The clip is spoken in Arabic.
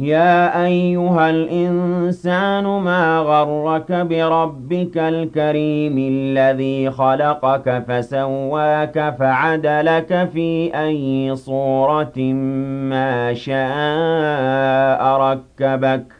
يا أيها الإنسان ما غرك بربك الكريم الذي خلقك فسواك فعدلك في أي صورة ما شاء ركبك